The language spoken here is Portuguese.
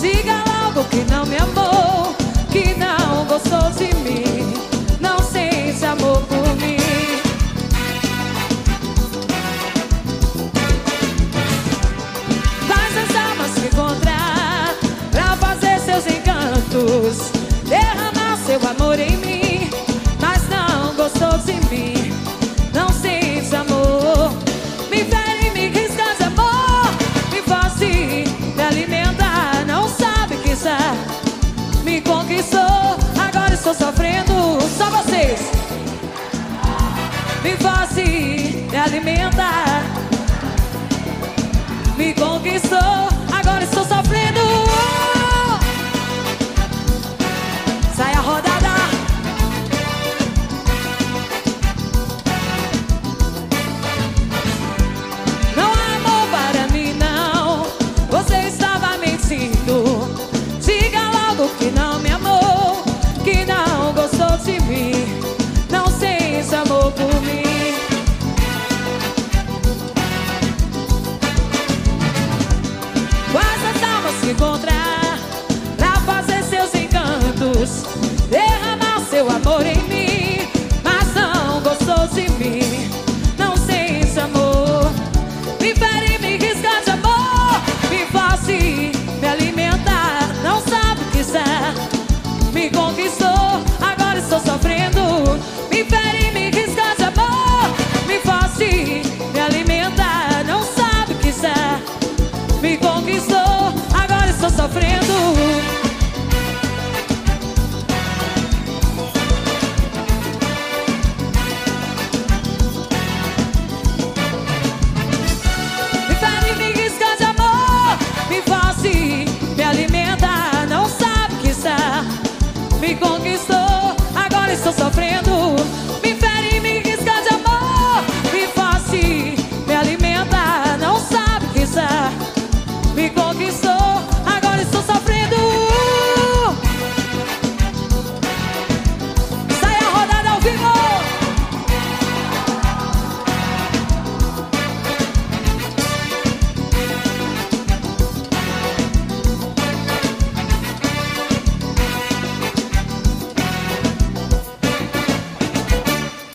Diga logo que não me amou, que não gostou de mim, não sente amor por mim. Faz as almas se encontrar pra fazer seus encantos. sofrendo, só vocês. Me fazem, me alimenta, me conquistou. encontrar, pra fazer seus encantos, derramar seu amor em estou sofrendo.